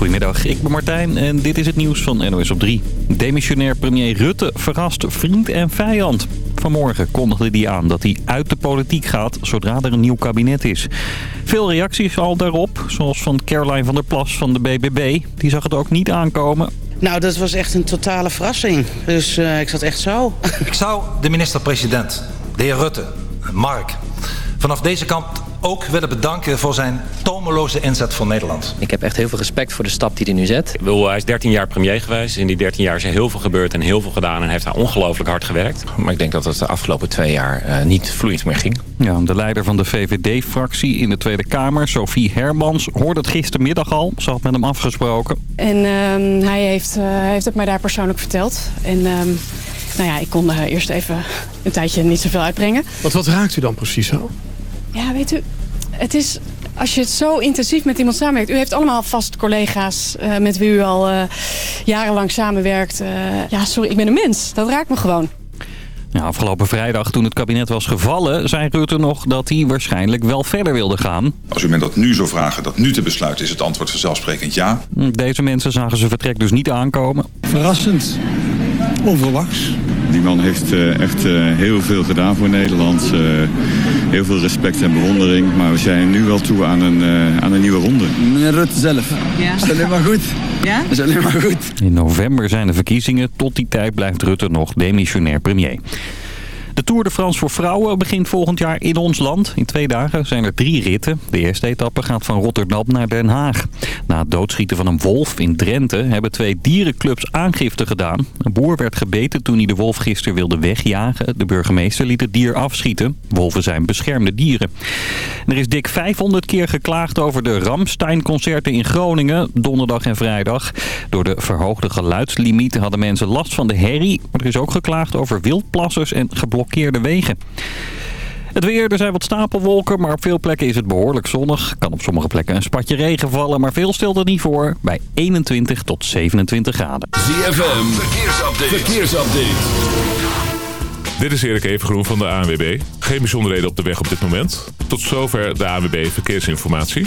Goedemiddag, ik ben Martijn en dit is het nieuws van NOS op 3. Demissionair premier Rutte verrast vriend en vijand. Vanmorgen kondigde hij aan dat hij uit de politiek gaat zodra er een nieuw kabinet is. Veel reacties al daarop, zoals van Caroline van der Plas van de BBB. Die zag het ook niet aankomen. Nou, dat was echt een totale verrassing. Dus uh, ik zat echt zo. Ik zou de minister-president, de heer Rutte, Mark, vanaf deze kant ook willen bedanken voor zijn tomeloze inzet voor Nederland. Ik heb echt heel veel respect voor de stap die hij nu zet. Ik bedoel, hij is 13 jaar premier geweest. In die 13 jaar is er heel veel gebeurd en heel veel gedaan. En heeft hij ongelooflijk hard gewerkt. Maar ik denk dat het de afgelopen twee jaar uh, niet vloeiend meer ging. Ja, de leider van de VVD-fractie in de Tweede Kamer, Sophie Hermans, hoorde het gistermiddag al. Ze had met hem afgesproken. En uh, hij heeft, uh, heeft het mij daar persoonlijk verteld. En... Uh, nou ja, ik kon uh, eerst even een tijdje niet zoveel uitbrengen. Wat, wat raakt u dan precies zo? Ja, weet u, het is als je het zo intensief met iemand samenwerkt. U heeft allemaal vast collega's uh, met wie u al uh, jarenlang samenwerkt. Uh, ja, sorry, ik ben een mens. Dat raakt me gewoon. Ja, afgelopen vrijdag, toen het kabinet was gevallen, zei Rutte nog dat hij waarschijnlijk wel verder wilde gaan. Als u mij dat nu zou vragen, dat nu te besluiten, is het antwoord vanzelfsprekend ja. Deze mensen zagen zijn vertrek dus niet aankomen. Verrassend. Onverwachts. Die man heeft uh, echt uh, heel veel gedaan voor Nederland. Uh, heel veel respect en bewondering. Maar we zijn nu wel toe aan een, aan een nieuwe ronde. Meneer Rutte zelf. Ja. Is alleen maar goed. Ja? Is alleen maar goed. In november zijn de verkiezingen. Tot die tijd blijft Rutte nog demissionair premier. De Tour de France voor vrouwen begint volgend jaar in ons land. In twee dagen zijn er drie ritten. De eerste etappe gaat van Rotterdam naar Den Haag. Na het doodschieten van een wolf in Drenthe hebben twee dierenclubs aangifte gedaan. Een boer werd gebeten toen hij de wolf gisteren wilde wegjagen. De burgemeester liet het dier afschieten. Wolven zijn beschermde dieren. Er is dik 500 keer geklaagd over de Ramstein-concerten in Groningen, donderdag en vrijdag. Door de verhoogde geluidslimiet hadden mensen last van de herrie. Maar er is ook geklaagd over wildplassers en geblokkeerde wegen. Het weer, er zijn wat stapelwolken, maar op veel plekken is het behoorlijk zonnig. Kan op sommige plekken een spatje regen vallen, maar veel stelt er niet voor. Bij 21 tot 27 graden. ZFM, verkeersupdate. verkeersupdate. Dit is Erik Evengroen van de ANWB. Geen bijzonderheden op de weg op dit moment. Tot zover de ANWB Verkeersinformatie.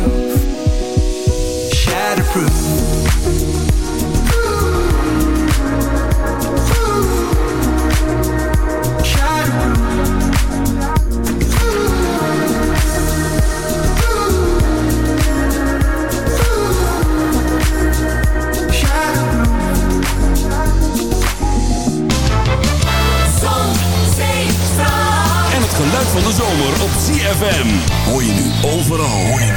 for the.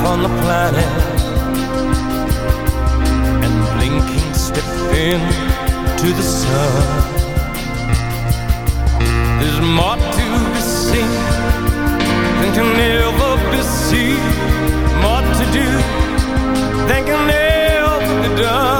life on the planet And blinking step in to the sun. There's more to be seen than can ever be seen. More to do than can ever be done.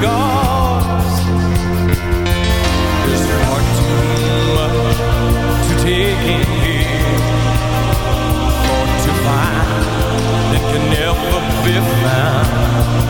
scars. There's far too much to take in here, or to find that can never be found.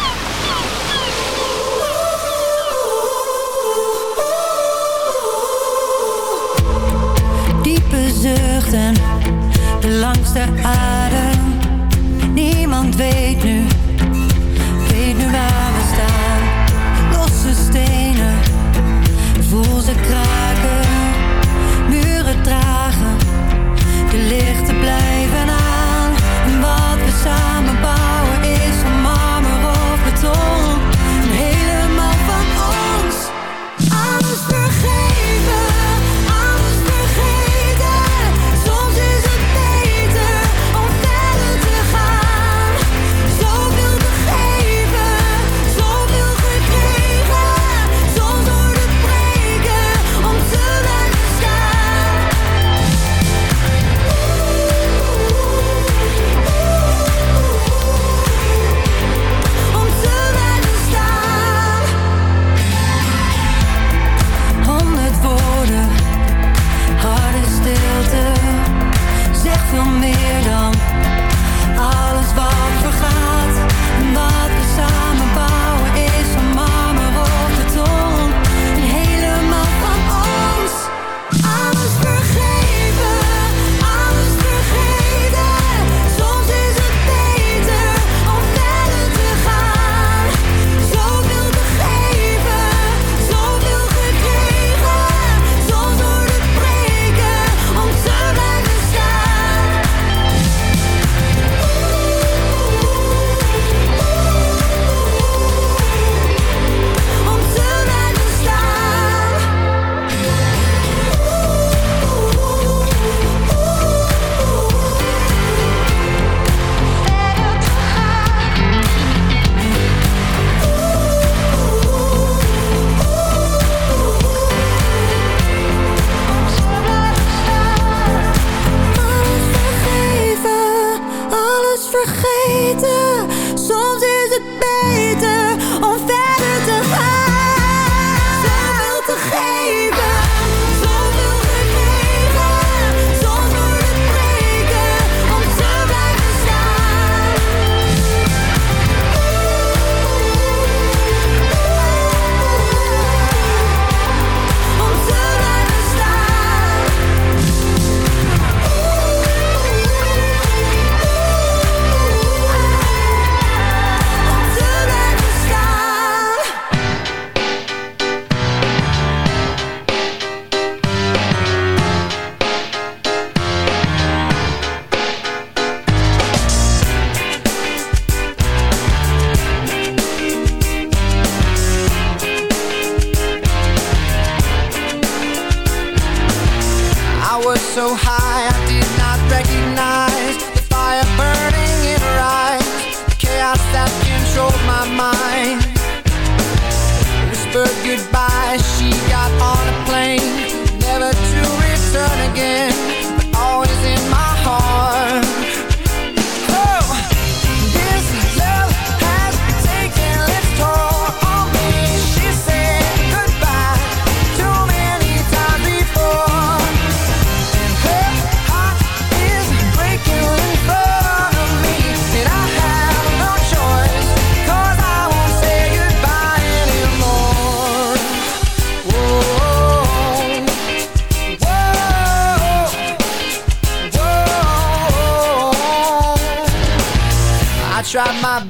so high I did not recognize The fire burning in her eyes. The chaos that controlled my mind. Whispered goodbye She got on a plane Never to return again.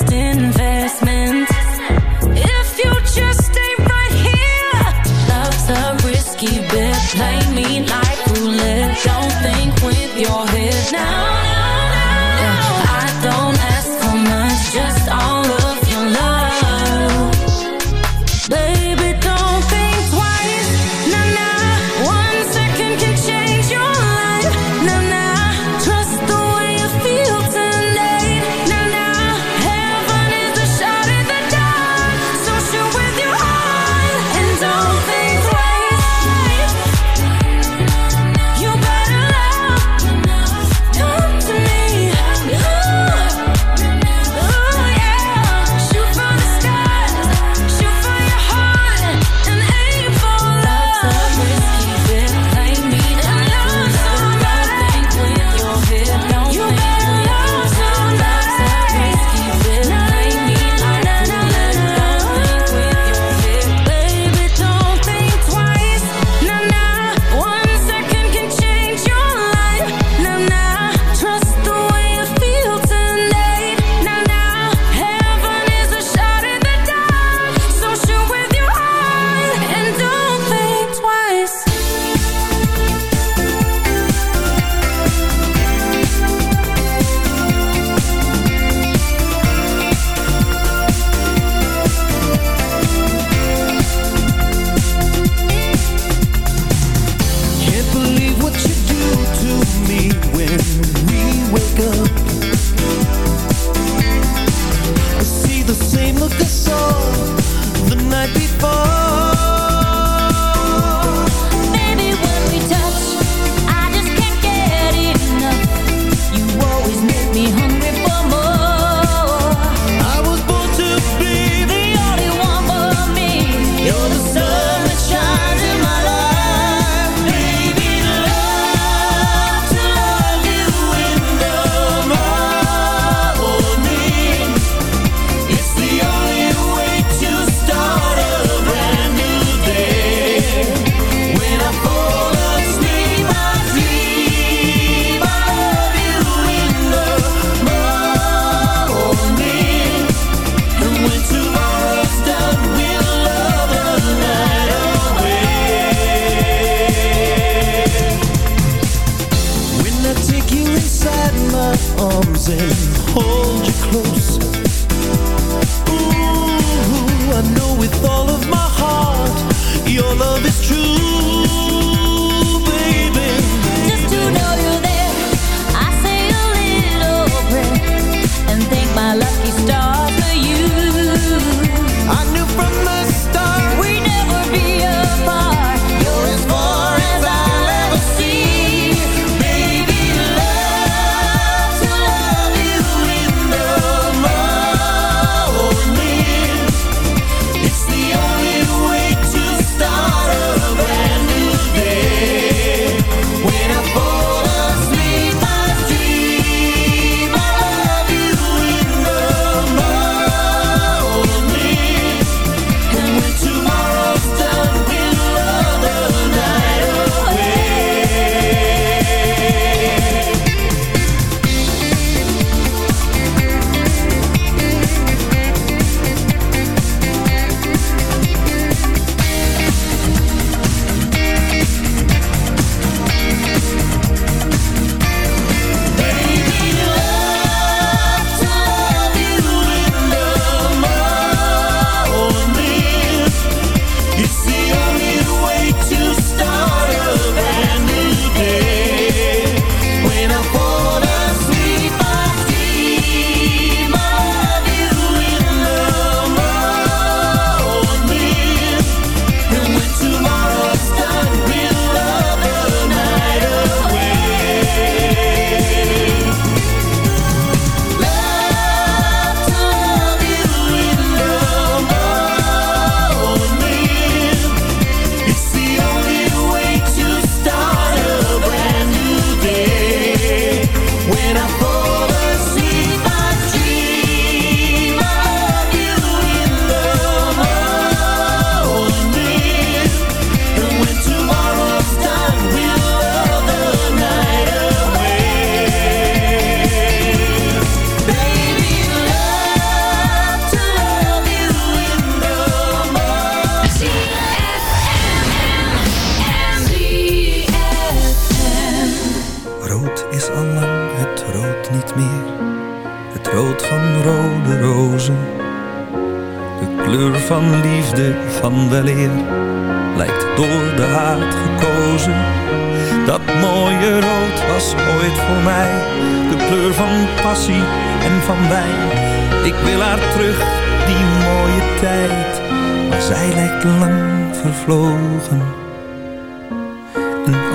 destined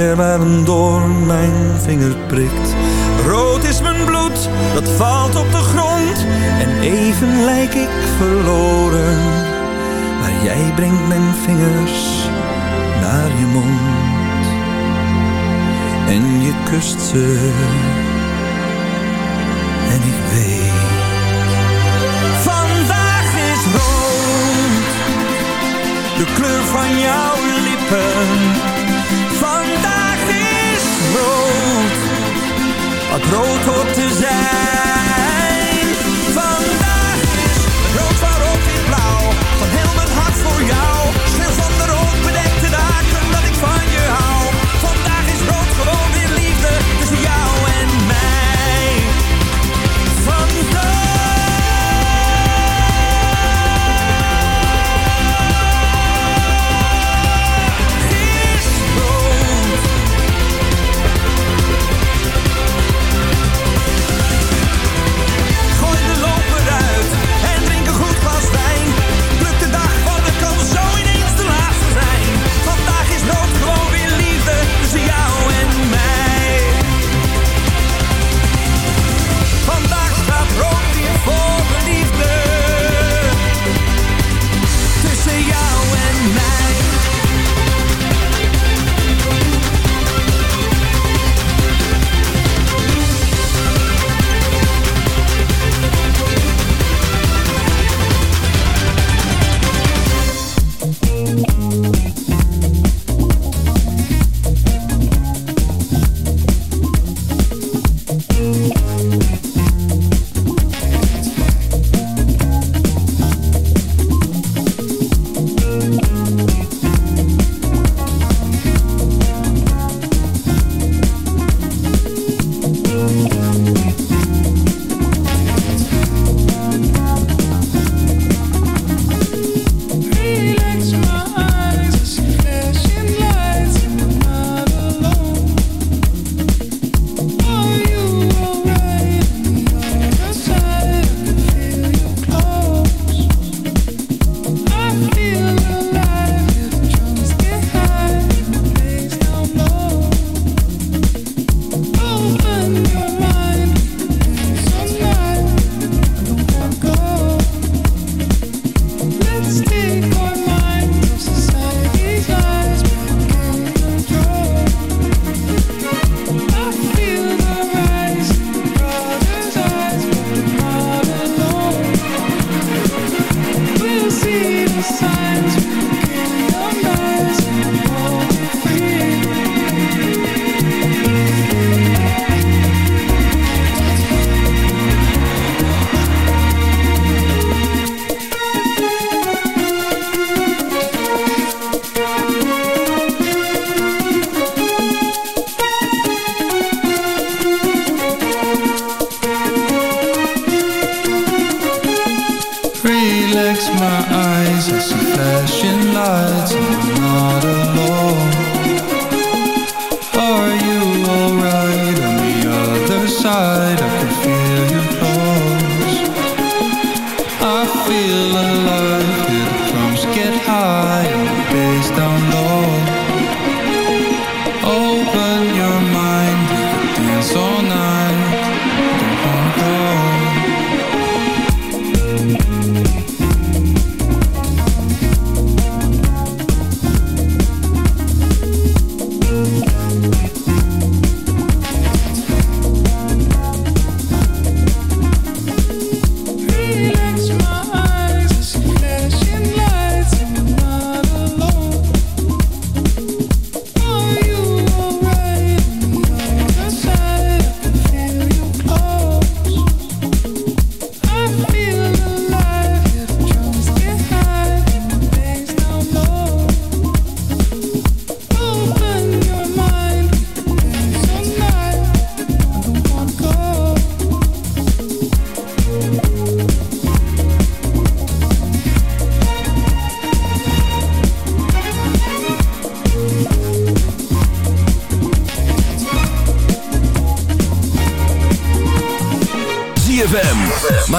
Yeah.